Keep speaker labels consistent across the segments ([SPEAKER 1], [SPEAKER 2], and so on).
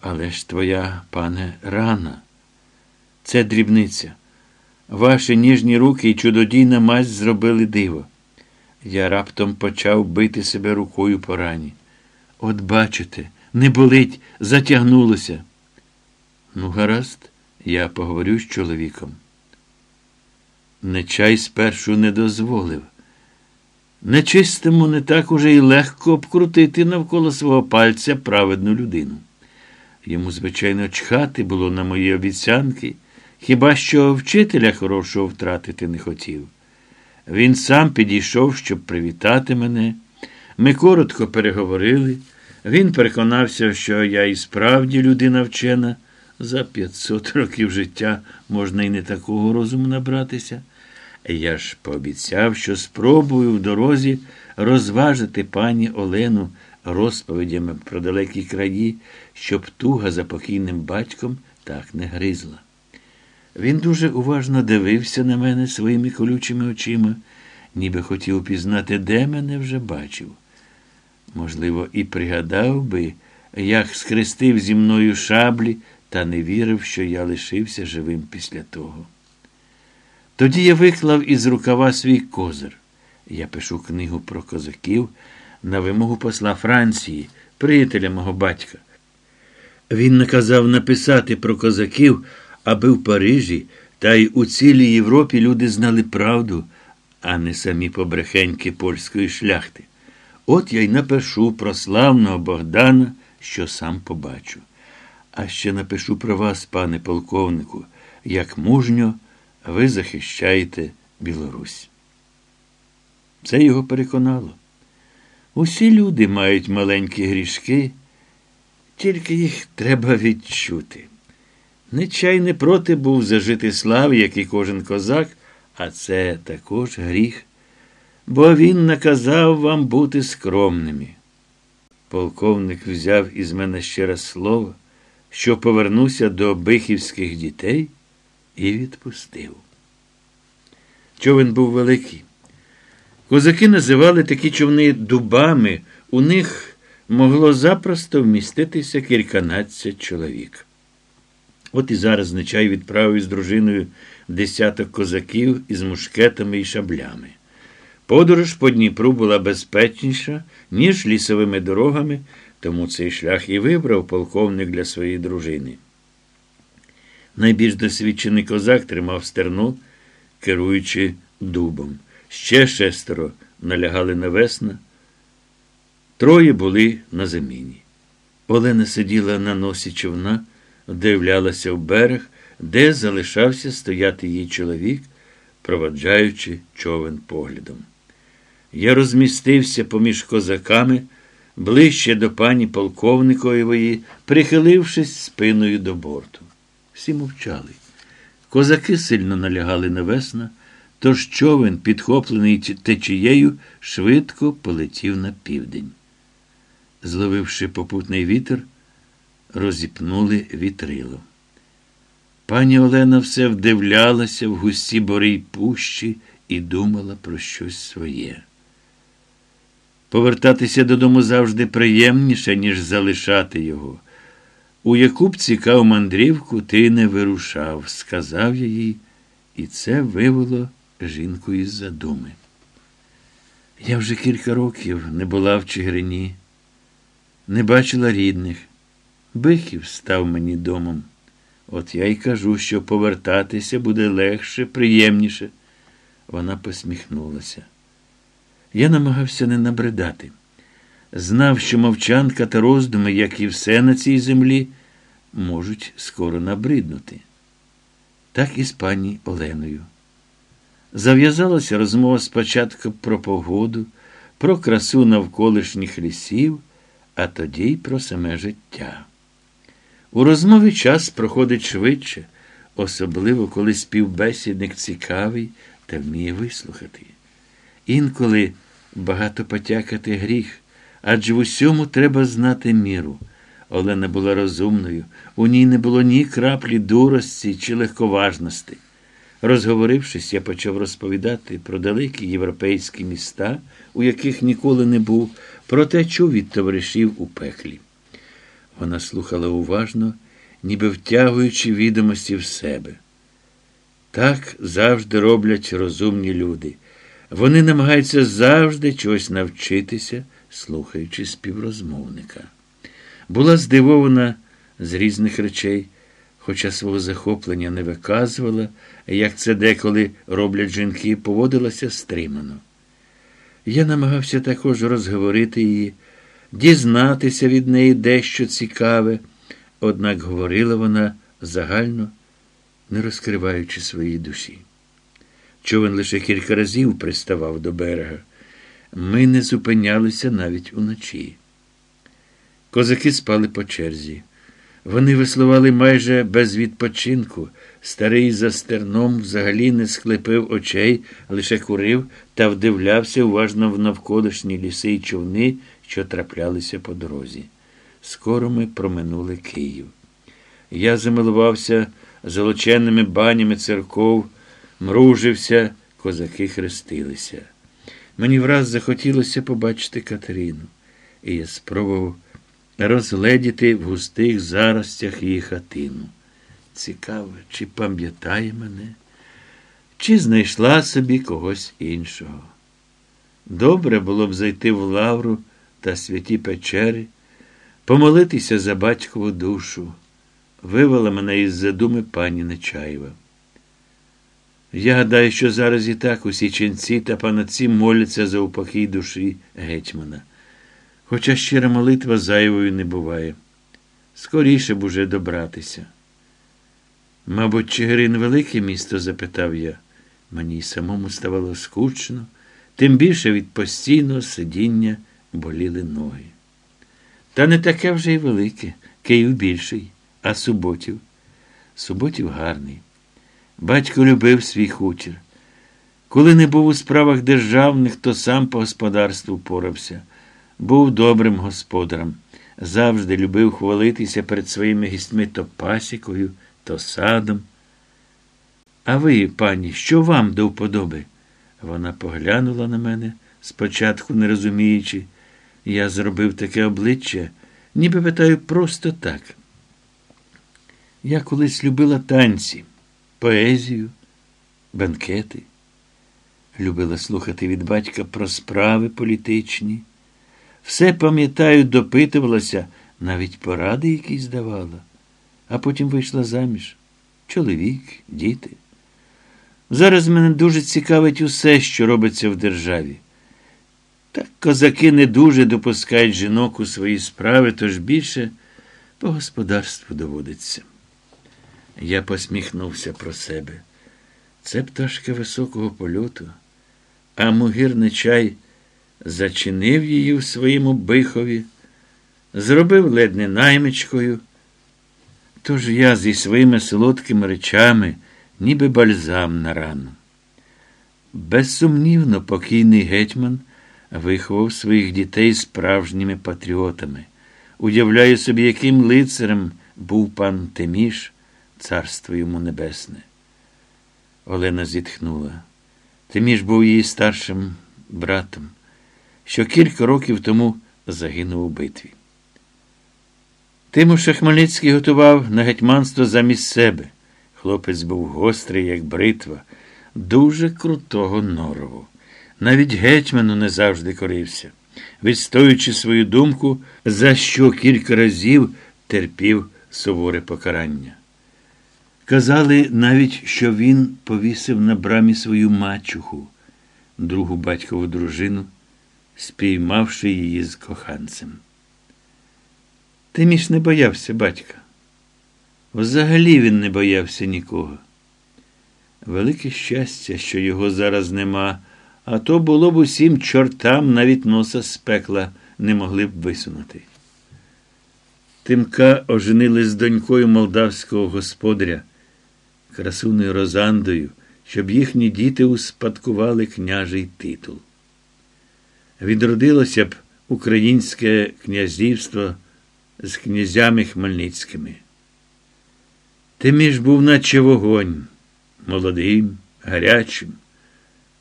[SPEAKER 1] Але ж твоя, пане, рана. Це дрібниця. Ваші ніжні руки і чудодійна мазь зробили диво. Я раптом почав бити себе рукою по рані. От бачите, не болить, затягнулося. Ну, гаразд, я поговорю з чоловіком. Нечай спершу не дозволив. Нечистому не так уже й легко обкрутити навколо свого пальця праведну людину. Йому, звичайно, чхати було на мої обіцянки, хіба що вчителя хорошого втратити не хотів. Він сам підійшов, щоб привітати мене. Ми коротко переговорили. Він переконався, що я і справді людина вчена. За 500 років життя можна і не такого розуму набратися. Я ж пообіцяв, що спробую в дорозі розважити пані Олену розповідями про далекі краї, щоб туга за покійним батьком так не гризла. Він дуже уважно дивився на мене своїми колючими очима, ніби хотів пізнати, де мене вже бачив. Можливо, і пригадав би, як схрестив зі мною шаблі, та не вірив, що я лишився живим після того. Тоді я виклав із рукава свій козир. Я пишу книгу про козаків на вимогу посла Франції, приятеля мого батька. Він наказав написати про козаків, аби в Парижі та й у цілій Європі люди знали правду, а не самі побрехеньки польської шляхти. От я й напишу про славного Богдана, що сам побачу. А ще напишу про вас, пане полковнику, як мужньо ви захищаєте Білорусь. Це його переконало. Усі люди мають маленькі грішки, тільки їх треба відчути. Нечай не проти був зажити слави, як і кожен козак, а це також гріх, бо він наказав вам бути скромними. Полковник взяв із мене ще раз слово, що повернуся до бихівських дітей і відпустив. Човен був великий. Козаки називали такі човни дубами, у них могло запросто вміститися кільканадцять чоловік. От і зараз Нечай відправив з дружиною десяток козаків із мушкетами і шаблями. Подорож по Дніпру була безпечніша, ніж лісовими дорогами, тому цей шлях і вибрав полковник для своєї дружини. Найбільш досвідчений козак тримав стерну, керуючи дубом. Ще шестеро налягали на весна, троє були на заміні. Олена сиділа на носі човна, вдивлялася в берег, де залишався стояти її чоловік, проваджаючи човен поглядом. Я розмістився поміж козаками, ближче до пані полковникової, прихилившись спиною до борту. Всі мовчали. Козаки сильно налягали на весна, тож човен, підхоплений течією, швидко полетів на південь. Зловивши попутний вітер, розіпнули вітрило. Пані Олена все вдивлялася в густі бори й пущі і думала про щось своє. Повертатися додому завжди приємніше, ніж залишати його. У яку б цікав мандрівку ти не вирушав, сказав я їй, і це вивело жінку із задуми. Я вже кілька років не була в Чигирині, не бачила рідних. Бихів став мені домом. От я й кажу, що повертатися буде легше, приємніше. Вона посміхнулася. Я намагався не набридати. Знав, що мовчанка та роздуми, як і все на цій землі, можуть скоро набриднути. Так і з пані Оленою. Зав'язалася розмова спочатку про погоду, про красу навколишніх лісів, а тоді й про саме життя. У розмові час проходить швидше, особливо коли співбесідник цікавий та вміє вислухати. Інколи багато потякати гріх, адже в усьому треба знати міру. Олена була розумною, у ній не було ні краплі дурості чи легковажності. Розговорившись, я почав розповідати про далекі європейські міста, у яких ніколи не був, про те, чув від товаришів у пеклі. Вона слухала уважно, ніби втягуючи відомості в себе. Так завжди роблять розумні люди. Вони намагаються завжди чогось навчитися, слухаючи співрозмовника. Була здивована з різних речей, хоча свого захоплення не виказувала, як це деколи роблять жінки, поводилася стримано. Я намагався також розговорити її, дізнатися від неї дещо цікаве, однак говорила вона загально, не розкриваючи своєї душі. Човен лише кілька разів приставав до берега. Ми не зупинялися навіть уночі. Козаки спали по черзі. Вони веслували майже без відпочинку. Старий за стерном взагалі не склепив очей, лише курив та вдивлявся уважно в навколишні ліси й човни, що траплялися по дорозі. Скоро ми проминули Київ. Я замилувався золоченними банями церков, мружився, козаки хрестилися. Мені враз захотілося побачити Катерину, і я спробував розгледіти в густих заростях її хатину. Цікаво, чи пам'ятає мене, чи знайшла собі когось іншого. Добре було б зайти в лавру та святі печери, помолитися за батькову душу, вивела мене із задуми пані Нечаєва. Я гадаю, що зараз і так усі ченці та панаці моляться за упокій душі гетьмана. Хоча щира молитва зайвою не буває. Скоріше б уже добратися. Мабуть, Чигирин велике місто? запитав я. Мені й самому ставало скучно, тим більше від постійного сидіння боліли ноги. Та не таке вже й велике, Київ більший, а суботів. Суботів гарний. Батько любив свій хутір. Коли не був у справах державних, то сам по господарству порався. Був добрим господарем, завжди любив хвалитися перед своїми гістьми то пасікою, то садом. А ви, пані, що вам до вподоби? Вона поглянула на мене, спочатку не розуміючи. Я зробив таке обличчя, ніби питаю просто так. Я колись любила танці, поезію, банкети. Любила слухати від батька про справи політичні. Все, пам'ятаю, допитувалася, навіть поради якісь давала, а потім вийшла заміж. Чоловік, діти. Зараз мене дуже цікавить усе, що робиться в державі. Так козаки не дуже допускають жінок у свої справи, тож більше по господарству доводиться. Я посміхнувся про себе. Це пташка високого польоту, а мугірний чай зачинив її в своєму бихові, зробив ледь не наймичкою. Тож я зі своїми солодкими речами, ніби бальзам на рану. Безсумнівно, покійний гетьман виховав своїх дітей справжніми патріотами. Уявляю собі, яким лицарем був пан Теміш, царство йому небесне. Олена зітхнула. Теміш був її старшим братом що кілька років тому загинув у битві. Тимуша Хмельницький готував на гетьманство замість себе. Хлопець був гострий, як бритва, дуже крутого норову. Навіть гетьману не завжди корився, відстоюючи свою думку, за що кілька разів терпів суворе покарання. Казали навіть, що він повісив на брамі свою мачуху, другу батькову дружину спіймавши її з коханцем. Тиміш не боявся батька. Взагалі він не боявся нікого. Велике щастя, що його зараз нема, а то було б усім чортам навіть носа з пекла не могли б висунути. Тимка оженили з донькою молдавського господаря, красуною Розандою, щоб їхні діти успадкували княжий титул відродилося б українське князівство з князями Хмельницькими. Тиміш був наче вогонь, молодим, гарячим,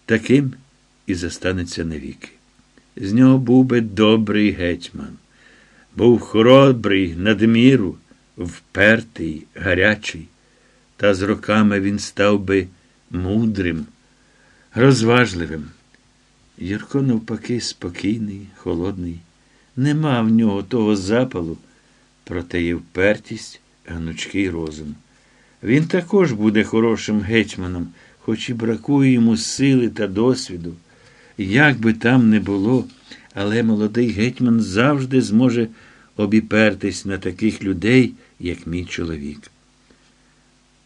[SPEAKER 1] таким і застанеться навіки. З нього був би добрий гетьман. Був хоробрий, надміру, впертий, гарячий, та з роками він став би мудрим, розважливим. Юрко, навпаки, спокійний, холодний. Нема в нього того запалу, проте є впертість, гнучкий розум. Він також буде хорошим гетьманом, хоч і бракує йому сили та досвіду. Як би там не було, але молодий гетьман завжди зможе обіпертись на таких людей, як мій чоловік.